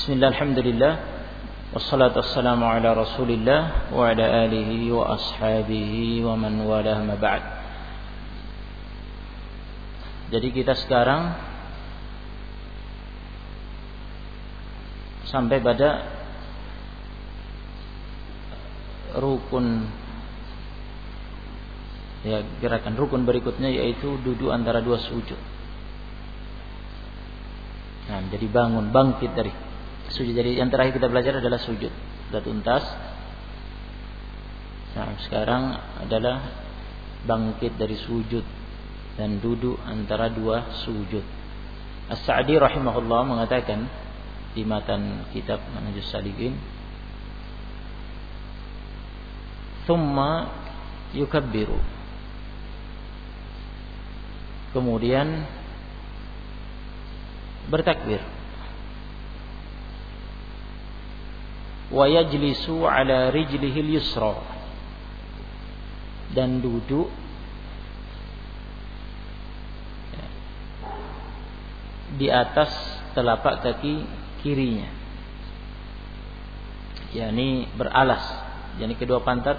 Bismillah, alhamdulillah Wassalatu wassalamu ala rasulillah Wa ala alihi wa ashabihi Wa man Jadi kita sekarang Sampai pada Rukun Ya gerakan rukun berikutnya Yaitu duduk antara dua sujud. Nah, jadi bangun, bangkit dari sujud. Jadi yang terakhir kita belajar adalah sujud. Sudah tuntas. Nah, sekarang adalah bangkit dari sujud dan duduk antara dua sujud. As-Sa'di rahimahullah mengatakan di matan kitab Manhajus Salikin Thumma yukabbiru Kemudian bertakbir wa yajlisu ala rijlihil yusra. Dan duduk. Di atas telapak kaki kirinya. Yakni beralas. Yakni kedua pantat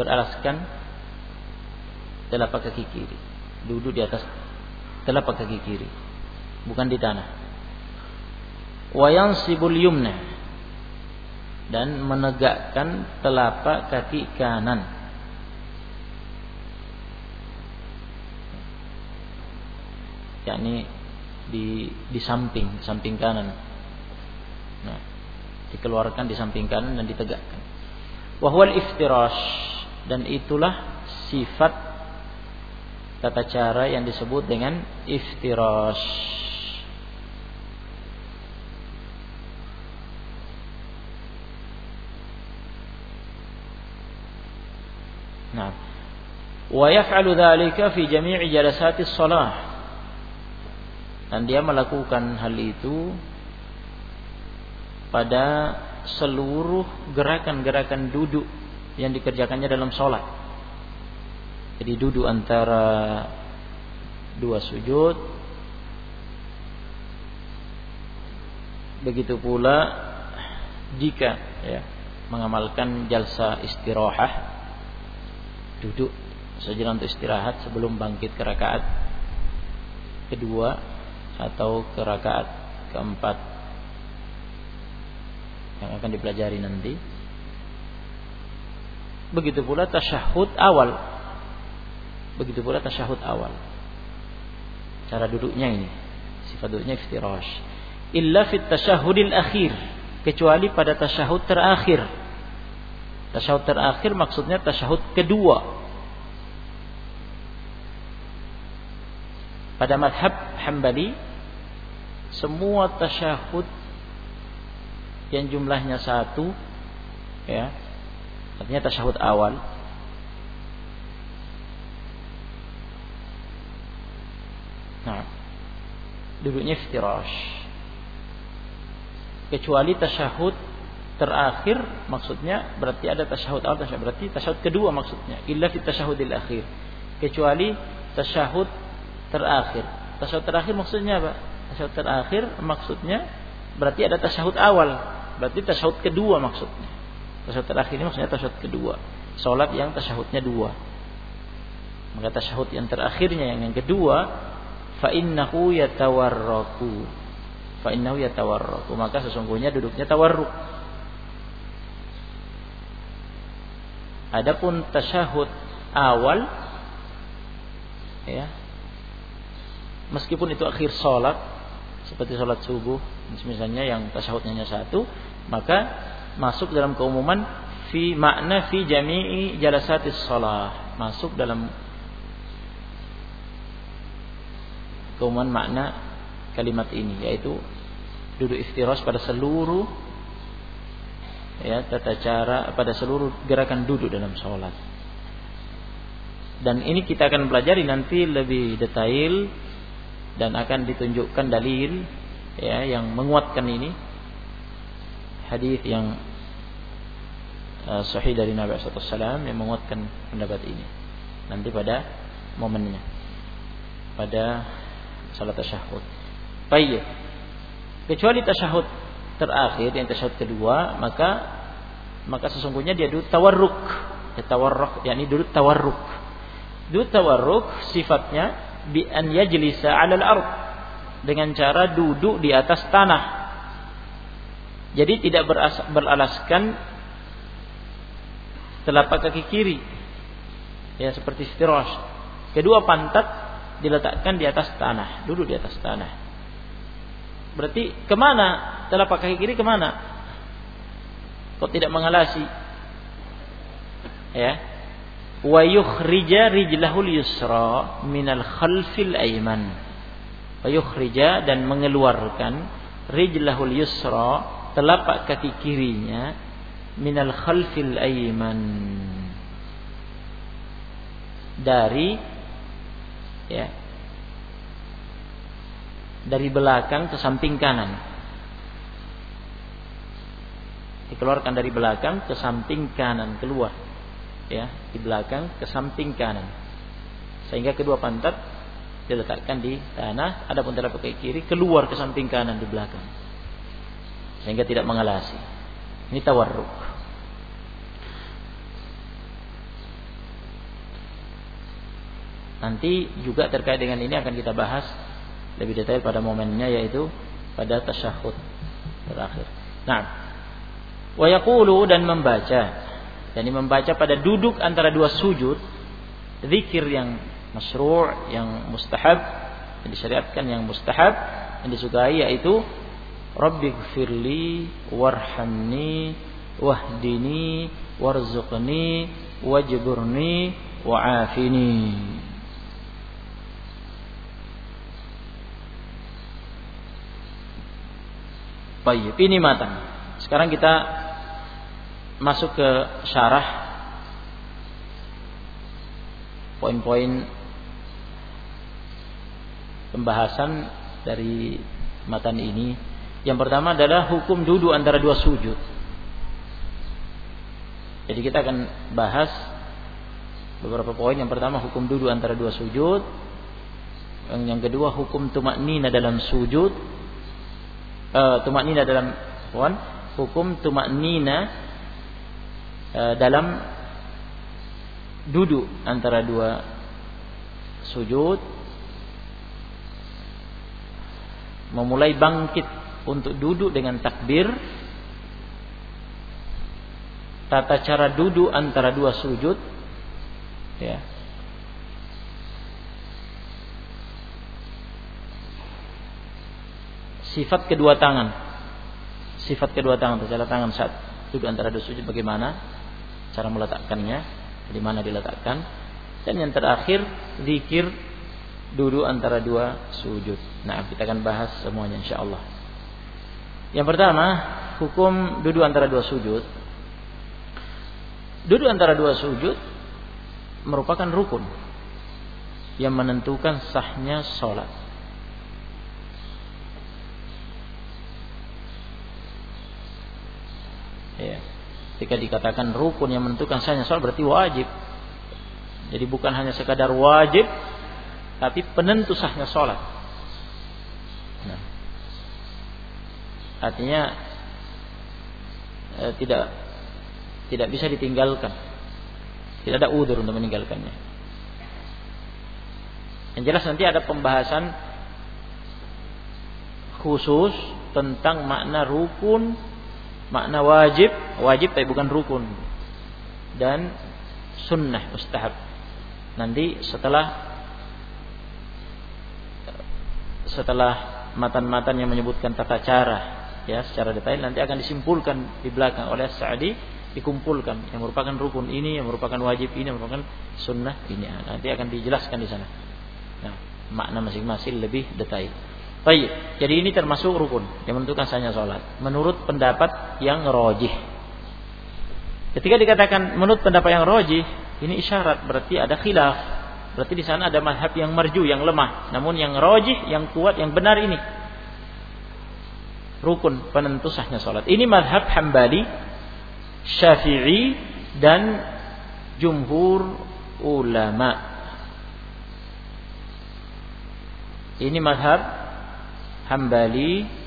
beralaskan telapak kaki kiri. Duduk di atas telapak kaki kiri. Bukan di tanah. Wayang sibul yumna dan menegakkan telapak kaki kanan. yakni di di samping samping kanan. Nah, dikeluarkan di samping kanan dan ditegakkan. Wahwal iftirash dan itulah sifat tata cara yang disebut dengan iftirash. Nah, yaf'alu dzalika fi jami'i jalasati shalah. Dan dia melakukan hal itu pada seluruh gerakan-gerakan duduk yang dikerjakannya dalam sholat. Jadi duduk antara dua sujud. Begitu pula jika ya, mengamalkan jalsa istirahah duduk sejenak untuk istirahat sebelum bangkit ke rakaat kedua atau ke rakaat keempat yang akan dipelajari nanti. Begitu pula tasyahud awal. Begitu pula tasyahud awal. Cara duduknya ini, sifat duduknya iftirash. Illa fit tasyahudil akhir, kecuali pada tasyahud terakhir Tasyahud terakhir maksudnya tasyahud kedua. Pada madhab Hambali semua tasyahud yang jumlahnya satu ya artinya tasyahud awal nah duduknya iftirash. Kecuali tasyahud terakhir maksudnya berarti ada tasyahud awal berarti tasyahud kedua maksudnya illa fi tasyahudil akhir. Kecuali tasyahud terakhir. Tasyahud terakhir maksudnya apa? Tasyahud terakhir maksudnya berarti ada tasyahud awal. Berarti tasyahud kedua maksudnya. Tasyahud terakhir ini maksudnya tasyahud kedua. Salat yang tasyahudnya dua. Maka tasyahud yang terakhirnya yang yang kedua fa innahu yatawarraku. Fa innahu yatawarraku. Maka sesungguhnya duduknya tawarruk. Adapun tasyahud awal ya meskipun itu akhir sholat seperti sholat subuh misalnya yang tasyahudnya hanya satu maka masuk dalam keumuman fi makna fi jami'i jalasatis sholat masuk dalam keumuman makna kalimat ini yaitu duduk iftiras pada seluruh ya tata cara pada seluruh gerakan duduk dalam sholat. Dan ini kita akan pelajari nanti lebih detail dan akan ditunjukkan dalil ya yang menguatkan ini. Hadis yang uh, sahih dari Nabi SAW yang menguatkan pendapat ini. Nanti pada momennya. Pada salat tasyahud. Baik. Kecuali tasyahud terakhir yang tasyahud kedua maka maka sesungguhnya dia duduk tawarruk. Ya tawarruk yakni duduk tawarruk. Duduk tawarruk sifatnya bi an yajlisa 'ala al-ard dengan cara duduk di atas tanah. Jadi tidak beralaskan telapak kaki kiri. Ya seperti firash kedua pantat diletakkan di atas tanah. Duduk di atas tanah. Berarti ke mana? Telapak kaki kiri ke mana? Kok tidak mengalasi? Ya wa yukhrija rijlahul yusra minal khalfil ayman. Wa yukhrija dan mengeluarkan rijlahul yusra telapak kaki kirinya minal khalfil ayman. Dari ya dari belakang ke samping kanan. Dikeluarkan dari belakang ke samping kanan keluar ya di belakang ke samping kanan sehingga kedua pantat diletakkan di tanah adapun telapak kaki kiri keluar ke samping kanan di belakang sehingga tidak mengalasi ini tawarruk Nanti juga terkait dengan ini akan kita bahas lebih detail pada momennya yaitu pada tasyahud terakhir. Nah, wa dan membaca. Yani membaca pada duduk antara dua sujud zikir yang masyru' yang mustahab yang disyariatkan yang mustahab yang disukai yaitu Rabbighfirli warhamni wahdini warzuqni wajburni wa'afini Baik, ini matang. Sekarang kita masuk ke syarah poin-poin pembahasan dari matan ini. Yang pertama adalah hukum duduk antara dua sujud. Jadi kita akan bahas beberapa poin. Yang pertama hukum duduk antara dua sujud. Yang kedua hukum tumak nina dalam sujud uh, tumak nina dalam wan, hukum tumak nina dalam duduk antara dua sujud memulai bangkit untuk duduk dengan takbir tata cara duduk antara dua sujud ya sifat kedua tangan. Sifat kedua tangan, cara tangan saat duduk antara dua sujud bagaimana? Cara meletakkannya, di mana diletakkan. Dan yang terakhir, zikir duduk antara dua sujud. Nah, kita akan bahas semuanya insya Allah. Yang pertama, hukum duduk antara dua sujud. Duduk antara dua sujud merupakan rukun yang menentukan sahnya sholat. Ya. Ketika dikatakan rukun yang menentukan sahnya sholat berarti wajib. Jadi bukan hanya sekadar wajib, tapi penentu sahnya sholat. Nah. Artinya eh, tidak tidak bisa ditinggalkan. Tidak ada udur untuk meninggalkannya. Yang jelas nanti ada pembahasan khusus tentang makna rukun makna wajib wajib tapi bukan rukun. Dan sunnah mustahab. Nanti setelah setelah matan-matan yang menyebutkan tata cara ya secara detail nanti akan disimpulkan di belakang oleh Sa'di dikumpulkan. Yang merupakan rukun ini yang merupakan wajib ini yang merupakan sunnah ini. Nanti akan dijelaskan di sana. Nah makna masing-masing lebih detail Baik, jadi ini termasuk rukun yang menentukan sahnya sholat. Menurut pendapat yang rojih. Ketika dikatakan menurut pendapat yang rojih, ini isyarat berarti ada khilaf. Berarti di sana ada madhab yang merju, yang lemah. Namun yang rojih, yang kuat, yang benar ini rukun penentu sahnya sholat. Ini madhab hambali, syafi'i dan jumhur ulama. Ini madhab Hambali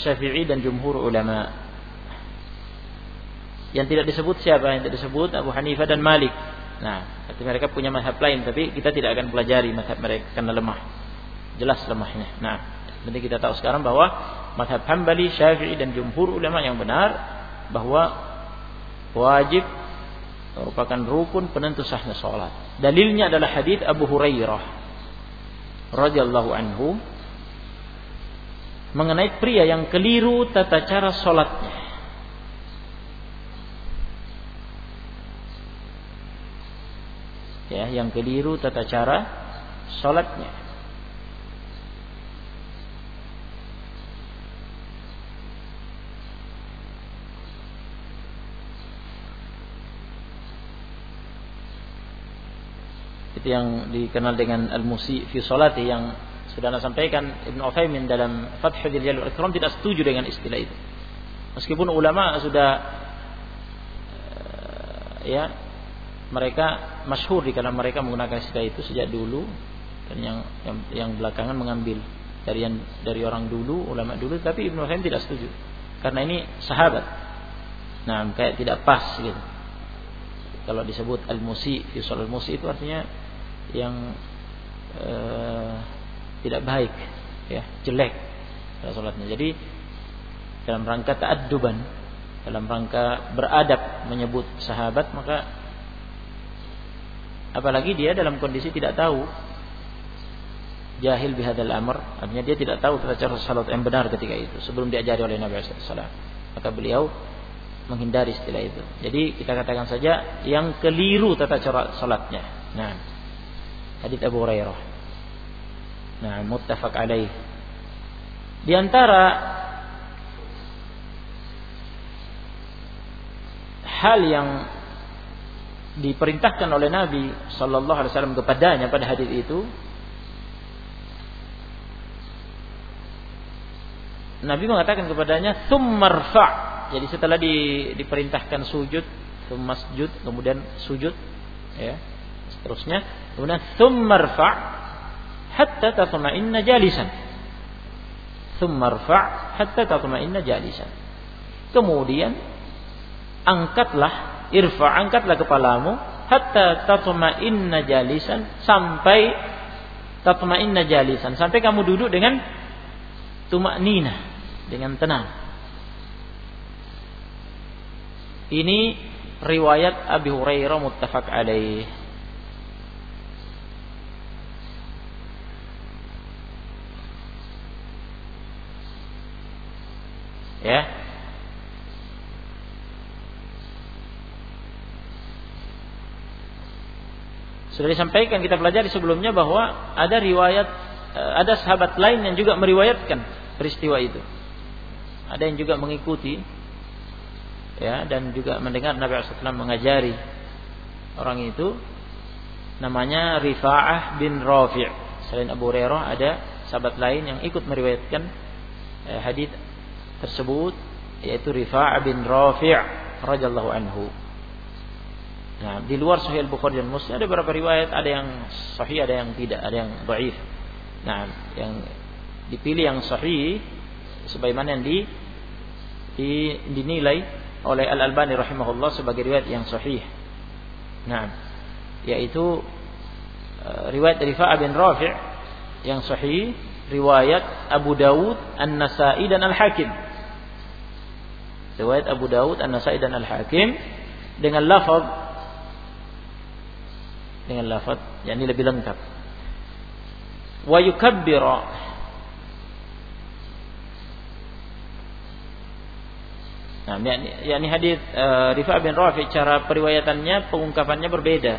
Syafi'i dan jumhur ulama. Yang tidak disebut siapa? Yang tidak disebut Abu Hanifah dan Malik. Nah, arti mereka punya mazhab lain, tapi kita tidak akan pelajari mazhab mereka karena lemah. Jelas lemahnya. Nah, nanti kita tahu sekarang bahwa mazhab Hambali, Syafi'i dan jumhur ulama yang benar bahwa wajib merupakan rukun penentu sahnya salat. Dalilnya adalah hadis Abu Hurairah radhiyallahu anhu mengenai pria yang keliru tata cara salatnya. Ya, yang keliru tata cara salatnya. Itu yang dikenal dengan al-musi fi salati yang sudah Anda sampaikan Ibn Uthaymin dalam Fathul Jalil Ikram tidak setuju dengan istilah itu. Meskipun ulama sudah eh, ya mereka masyhur di kalangan mereka menggunakan istilah itu sejak dulu dan yang yang, yang belakangan mengambil dari yang dari orang dulu ulama dulu tapi Ibn Uthaymin tidak setuju karena ini sahabat. Nah, kayak tidak pas gitu. Kalau disebut al-musi, fi al-musi itu artinya yang uh, tidak baik, ya jelek pada sholatnya. Jadi dalam rangka taadduban, dalam rangka beradab menyebut sahabat, maka apalagi dia dalam kondisi tidak tahu jahil bihadal amr artinya dia tidak tahu tata cara salat yang benar ketika itu sebelum diajari oleh Nabi SAW maka beliau menghindari istilah itu. Jadi kita katakan saja yang keliru tata cara salatnya. Nah hadits Abu Hurairah. Nah, muttafaq alaih. Di antara hal yang diperintahkan oleh Nabi Sallallahu Alaihi Wasallam kepadanya pada hadis itu, Nabi mengatakan kepadanya, "Tsummarfa." Jadi setelah di, diperintahkan sujud, masjud, kemudian sujud, ya, seterusnya kemudian thummarfa hatta tatma'inna jalisan. Thummarfa hatta tatma'inna jalisan. Kemudian angkatlah irfa angkatlah kepalamu hatta tatma'inna jalisan sampai tatma'inna jalisan. Sampai kamu duduk dengan tumak nina dengan tenang. Ini riwayat Abi Hurairah muttafaq alaih Ya. Sudah disampaikan kita pelajari sebelumnya bahwa ada riwayat eh, ada sahabat lain yang juga meriwayatkan peristiwa itu. Ada yang juga mengikuti ya dan juga mendengar Nabi SAW mengajari orang itu namanya Rifa'ah bin Rafi' selain Abu Hurairah ada sahabat lain yang ikut meriwayatkan eh, hadis tersebut yaitu Rifa' bin Rafi' radhiyallahu anhu. Nah, di luar Sahih Al-Bukhari dan Muslim ada beberapa riwayat, ada yang sahih, ada yang tidak, ada yang dhaif. Nah, yang dipilih yang sahih sebagaimana yang di, di dinilai oleh Al-Albani rahimahullah sebagai riwayat yang sahih. Nah, yaitu uh, riwayat Rifa' bin Rafi' yang sahih riwayat Abu Dawud, An-Nasai dan Al-Hakim riwayat Abu Daud, An-Nasai dan Al-Hakim dengan lafaz dengan lafaz yakni lebih lengkap. Wa yukabbira Nah, yakni, yakni hadis uh, Rifa bin Rafi cara periwayatannya pengungkapannya berbeda.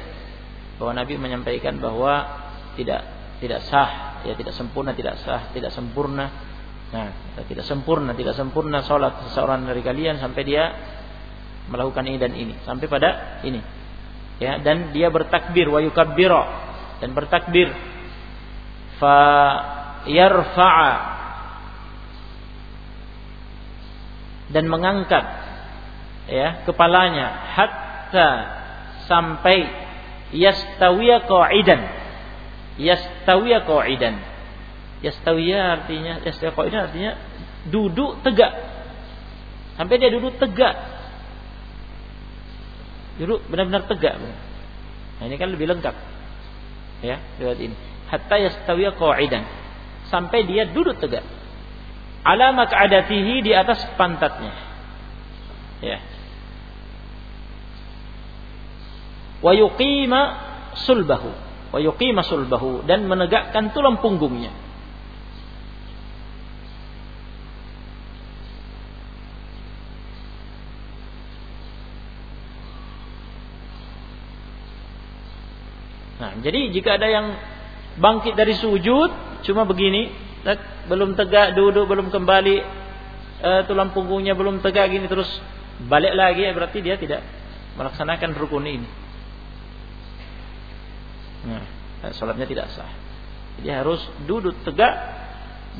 Bahwa Nabi menyampaikan bahwa tidak tidak sah, ya tidak sempurna, tidak sah, tidak sempurna Nah, tidak sempurna, tidak sempurna sholat seseorang dari kalian sampai dia melakukan ini dan ini, sampai pada ini. Ya, dan dia bertakbir wa yukabbira dan bertakbir fa yarfa'a dan mengangkat ya kepalanya hatta sampai yastawiya qa'idan yastawiya qa'idan Yastawiya artinya yastawiya artinya duduk tegak. Sampai dia duduk tegak. Duduk benar-benar tegak. Nah, ini kan lebih lengkap. Ya, lewat ini. Hatta yastawiya qa'idan. Sampai dia duduk tegak. Ala mak'adatihi di atas pantatnya. Ya. Wa yuqima sulbahu. Wa yuqima sulbahu dan menegakkan tulang punggungnya. Nah, jadi jika ada yang bangkit dari sujud cuma begini, belum tegak duduk, belum kembali uh, tulang punggungnya belum tegak gini terus balik lagi ya berarti dia tidak melaksanakan rukun ini. Nah, sholatnya tidak sah. Jadi harus duduk tegak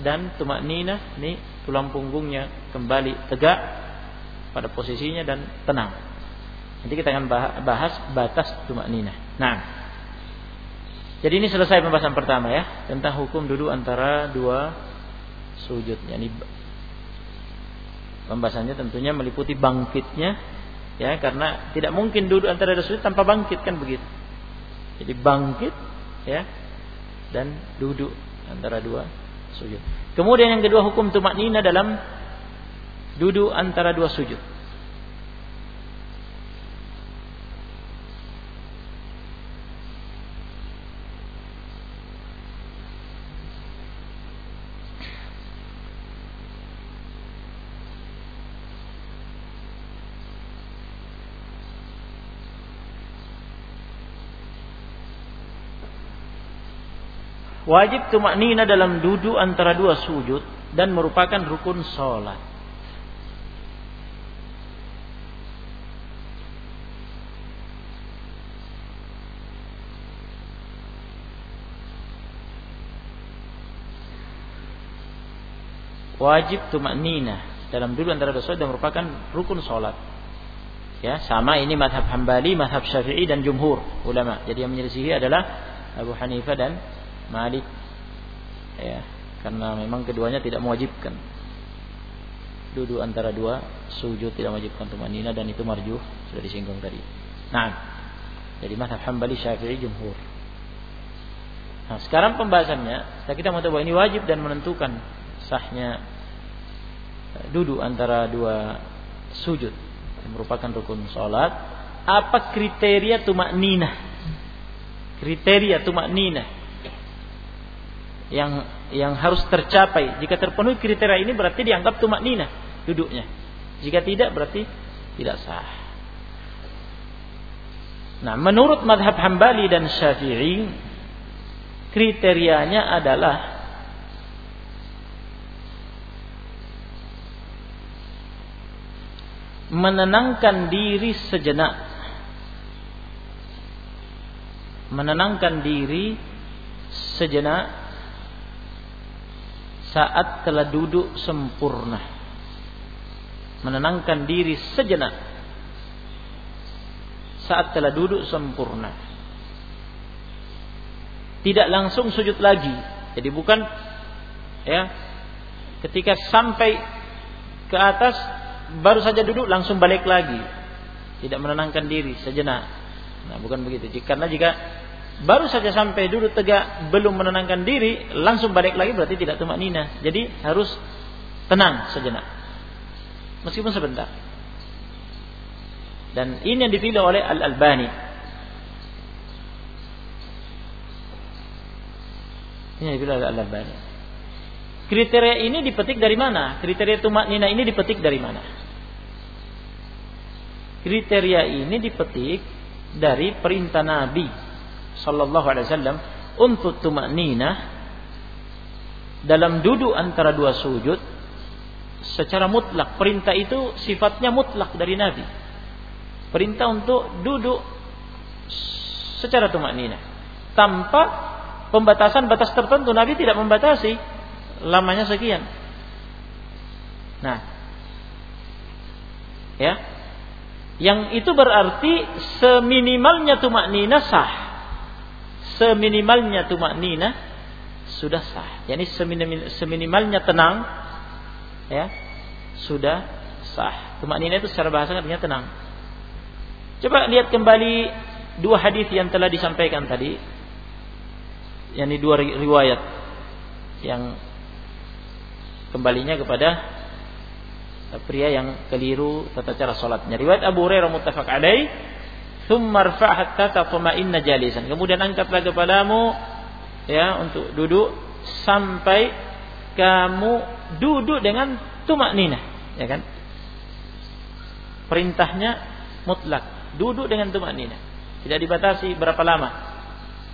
dan tumak nina nih tulang punggungnya kembali tegak pada posisinya dan tenang. Nanti kita akan bahas batas tumak nina. Nah, jadi ini selesai pembahasan pertama ya tentang hukum duduk antara dua sujud. Yani pembahasannya tentunya meliputi bangkitnya ya karena tidak mungkin duduk antara dua sujud tanpa bangkit kan begitu. Jadi bangkit ya dan duduk antara dua sujud. Kemudian yang kedua hukum tumak nina dalam duduk antara dua sujud. Wajib tumak nina dalam duduk antara dua sujud dan merupakan rukun sholat. Wajib tumak nina dalam duduk antara dua sujud dan merupakan rukun sholat. Ya, sama ini madhab Hambali, madhab Syafi'i dan jumhur ulama. Jadi yang menyelisihi adalah Abu Hanifah dan Malik ya karena memang keduanya tidak mewajibkan duduk antara dua sujud tidak mewajibkan tumanina dan itu marjuh sudah disinggung tadi. Nah, jadi mazhab Hambali Syafi'i jumhur. Nah, sekarang pembahasannya kita mau tahu ini wajib dan menentukan sahnya eh, duduk antara dua sujud yang merupakan rukun salat. Apa kriteria tumak nina? Kriteria tumak nina yang yang harus tercapai. Jika terpenuhi kriteria ini berarti dianggap tumak nina duduknya. Jika tidak berarti tidak sah. Nah, menurut madhab Hambali dan Syafi'i kriterianya adalah menenangkan diri sejenak. Menenangkan diri sejenak saat telah duduk sempurna. Menenangkan diri sejenak saat telah duduk sempurna. Tidak langsung sujud lagi. Jadi bukan ya ketika sampai ke atas baru saja duduk langsung balik lagi. Tidak menenangkan diri sejenak. Nah, bukan begitu. Karena jika baru saja sampai duduk tegak belum menenangkan diri langsung balik lagi berarti tidak tumak nina. Jadi harus tenang sejenak. Meskipun sebentar. Dan ini yang dipilih oleh Al Albani ini yang dipilih oleh Al Albani kriteria ini dipetik dari mana? Kriteria tumak nina ini dipetik dari mana? Kriteria ini dipetik dari perintah Nabi sallallahu alaihi wasallam untuk tumaknina. Dalam duduk antara dua sujud secara mutlak perintah itu sifatnya mutlak dari Nabi. Perintah untuk duduk secara tumaknina. Tanpa pembatasan batas tertentu Nabi tidak membatasi lamanya sekian. Nah ya. Yang itu berarti seminimalnya tumak nina sah seminimalnya tumak nina sudah sah. Yani seminimalnya tenang ya sudah sah. Tumak nina itu secara bahasa artinya tenang. Coba lihat kembali dua hadis yang telah disampaikan tadi. yakni dua riwayat yang kembalinya kepada pria yang keliru tata cara salatnya. Riwayat Abu Hurairah muttafaq alaih, "Tsumma rfa' hatta tatma'inna jalisan." Kemudian angkatlah kepalamu ya untuk duduk sampai kamu duduk dengan tumak nina, ya kan? Perintahnya mutlak, duduk dengan tumak nina. Tidak dibatasi berapa lama.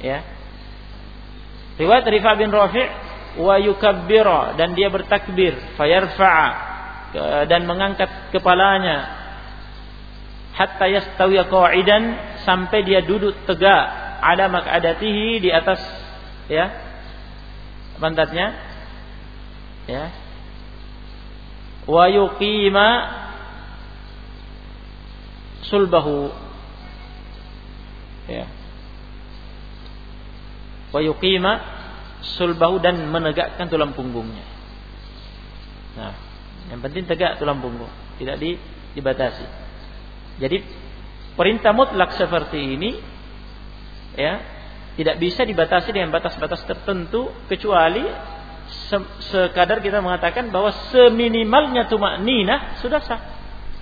Ya. Riwayat Rifa bin Rafi' wa yukabbira dan dia bertakbir, fayarfa'a dan mengangkat kepalanya hatta yastawi qa'idan sampai dia duduk tegak ada makadatihi di atas ya pantatnya ya. Wa yuqima sulbahu ya. Wa yuqima sulbahu dan menegakkan tulang punggungnya. Nah yang penting tegak tulang punggung tidak di, dibatasi jadi perintah mutlak seperti ini ya tidak bisa dibatasi dengan batas-batas tertentu kecuali sekadar kita mengatakan bahwa seminimalnya tumak nina sudah sah.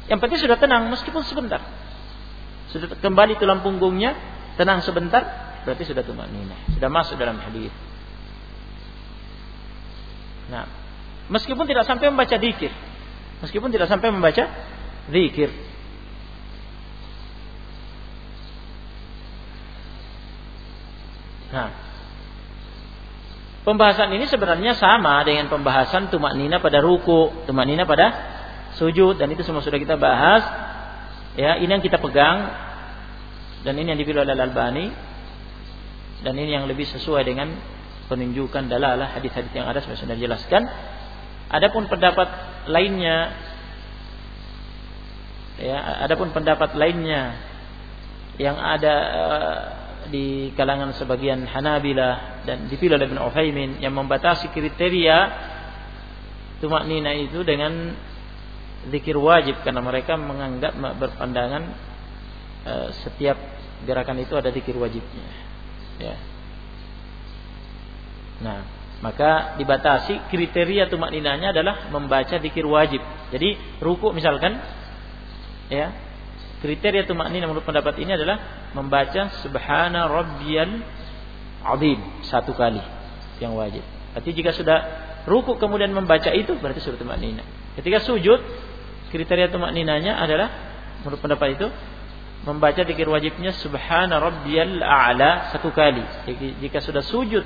Yang penting sudah tenang meskipun sebentar. Sudah kembali tulang punggungnya tenang sebentar berarti sudah tumak nina, sudah masuk dalam hadis. Nah, meskipun tidak sampai membaca dikir, meskipun tidak sampai membaca dikir. Nah, Pembahasan ini sebenarnya sama dengan pembahasan tumak nina pada ruku, tumak nina pada sujud dan itu semua sudah kita bahas. Ya, ini yang kita pegang dan ini yang dipilih oleh Al-Albani dan ini yang lebih sesuai dengan penunjukan dalalah hadis-hadis yang ada sudah sudah jelaskan. Adapun pendapat lainnya ya, adapun pendapat lainnya yang ada uh, di kalangan sebagian Hanabilah dan dipilih oleh Ibn Uthaymin yang membatasi kriteria tumak nina itu dengan zikir wajib karena mereka menganggap berpandangan e, setiap gerakan itu ada zikir wajibnya. Ya. Nah, maka dibatasi kriteria tumak ninanya adalah membaca zikir wajib. Jadi ruku misalkan ya Kriteria tumaknina menurut pendapat ini adalah membaca subhana rabbiyal azim satu kali yang wajib. Berarti jika sudah ruku kemudian membaca itu berarti sudah tumaknina. Ketika sujud kriteria tumakninanya adalah menurut pendapat itu membaca zikir wajibnya subhana rabbiyal a'la satu kali. Jadi, jika sudah sujud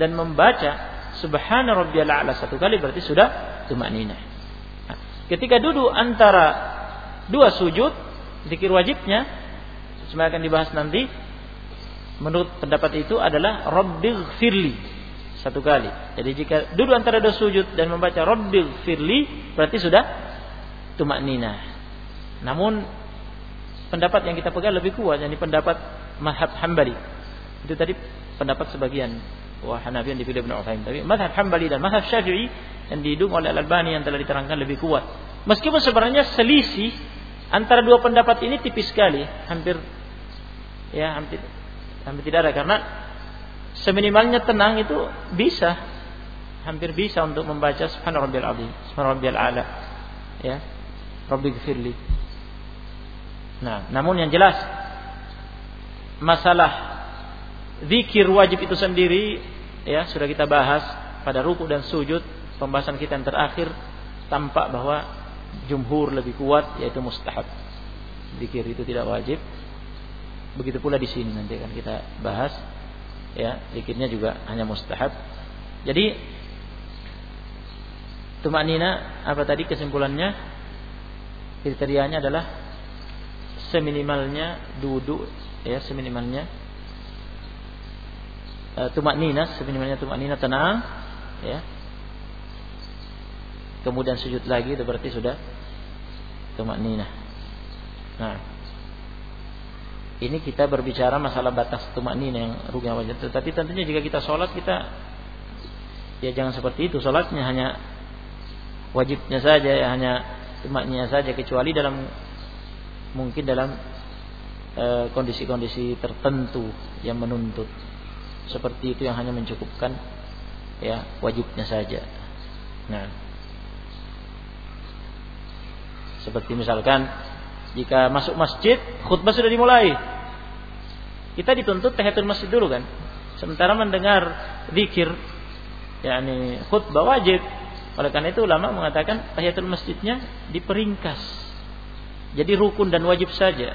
dan membaca subhana rabbiyal a'la satu kali berarti sudah tumaknina. Nah, ketika duduk antara dua sujud zikir wajibnya semua akan dibahas nanti menurut pendapat itu adalah Rabbighfirli satu kali. Jadi jika duduk antara dua sujud dan membaca Rabbighfirli berarti sudah tumak nina. Namun pendapat yang kita pegang lebih kuat yakni pendapat Madhab Hambali. Itu tadi pendapat sebagian wah Hanafi yang dipilih Ibnu Utsaimin. Tapi Madhab Hambali dan Madhab Syafi'i yang didukung oleh Al-Albani yang telah diterangkan lebih kuat. Meskipun sebenarnya selisih Antara dua pendapat ini tipis sekali, hampir ya hampir hampir tidak ada karena seminimalnya tenang itu bisa hampir bisa untuk membaca subhana rabbiyal azim, subhana ala. Ya. Rabbi gfirli. Nah, namun yang jelas masalah zikir wajib itu sendiri ya sudah kita bahas pada ruku dan sujud pembahasan kita yang terakhir tampak bahwa jumhur lebih kuat yaitu mustahab. Zikir itu tidak wajib. Begitu pula di sini nanti akan kita bahas ya, zikirnya juga hanya mustahab. Jadi tumak nina apa tadi kesimpulannya? Kriterianya adalah seminimalnya duduk ya seminimalnya uh, tumak nina seminimalnya tumak nina tenang ya kemudian sujud lagi itu berarti sudah tumak nina. Nah, ini kita berbicara masalah batas tumak nina yang rugi wajib. Tetapi tentunya jika kita sholat kita ya jangan seperti itu. Sholatnya hanya wajibnya saja ya hanya cumanya saja kecuali dalam mungkin dalam eh, kondisi-kondisi e, tertentu yang menuntut seperti itu yang hanya mencukupkan ya wajibnya saja. Nah, seperti misalkan jika masuk masjid khutbah sudah dimulai, kita dituntut tahiyatul masjid dulu kan. Sementara mendengar zikir yakni khutbah wajib. Oleh karena itu ulama mengatakan tahiyatul masjidnya diperingkas. Jadi rukun dan wajib saja.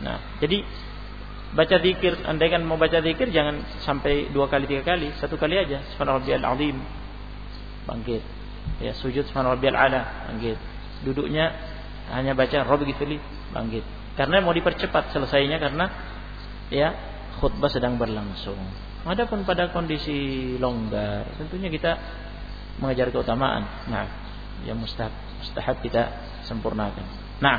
Nah, jadi baca zikir, andai kan mau baca zikir jangan sampai dua kali tiga kali, satu kali aja. Subhanallahil azim. Bangkit. Ya, sujud subhanallahil ala, bangkit. Duduknya hanya baca Rabbi gifirli, bangkit. Karena mau dipercepat selesainya karena ya khutbah sedang berlangsung. Adapun pada kondisi longgar, tentunya kita mengejar keutamaan. Nah, yang mustahab, mustahab kita sempurnakan. Nah,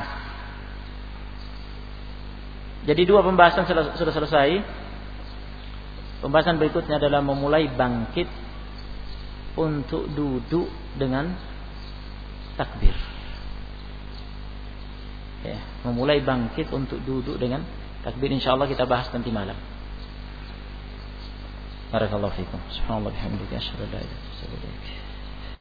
jadi dua pembahasan sudah selesai. Pembahasan berikutnya adalah memulai bangkit untuk duduk dengan takbir ya, memulai bangkit untuk duduk dengan takbir. Insyaallah kita bahas nanti malam. Barakallahu fikum. Subhanallah bihamdika asyhadu an la ilaha illa anta